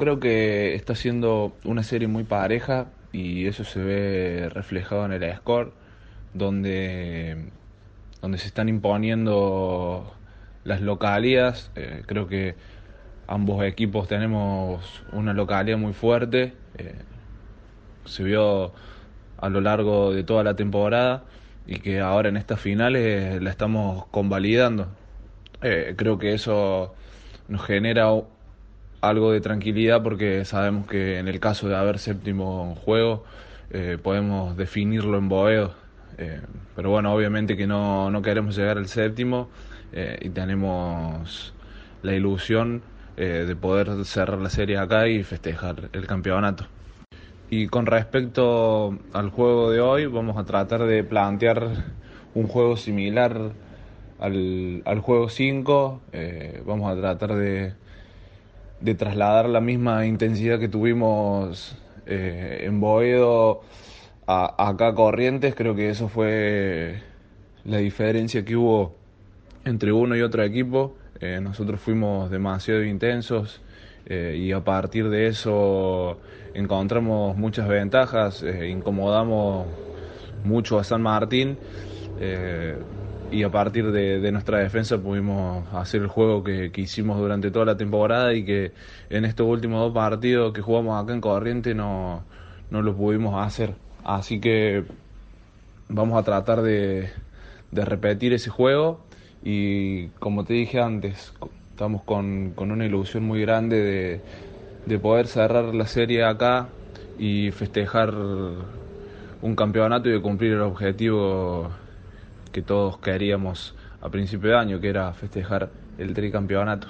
creo que está siendo una serie muy pareja y eso se ve reflejado en el score, donde, donde se están imponiendo las localías. Eh, creo que ambos equipos tenemos una localidad muy fuerte. Eh, se vio a lo largo de toda la temporada y que ahora en estas finales la estamos convalidando. Eh, creo que eso nos genera algo de tranquilidad porque sabemos que en el caso de haber séptimo juego eh, podemos definirlo en Boedo. Eh, pero bueno, obviamente que no, no queremos llegar al séptimo y tenemos la ilusión de poder cerrar la serie acá y festejar el campeonato. Y con respecto al juego de hoy, vamos a tratar de plantear un juego similar al, al juego 5. Eh, vamos a tratar de, de, trasladar la misma intensidad que tuvimos eh, en Boedo a, acá Corrientes. Creo que eso fue la diferencia que hubo entre uno y otro equipo. Eh, nosotros fuimos demasiado intensos y a partir de eso encontramos muchas ventajas, eh, incomodamos mucho a San Martín eh, y a partir de, nuestra defensa pudimos hacer el juego que, hicimos durante toda la temporada y que en estos últimos dos partidos que jugamos acá en Corriente no, no lo pudimos hacer. Así que vamos a tratar de, de repetir ese juego y como te dije antes, estamos con, con una ilusión muy grande de de poder cerrar la serie acá y festejar un campeonato y de cumplir el objetivo que todos queríamos a principio de año, que era festejar el tricampeonato.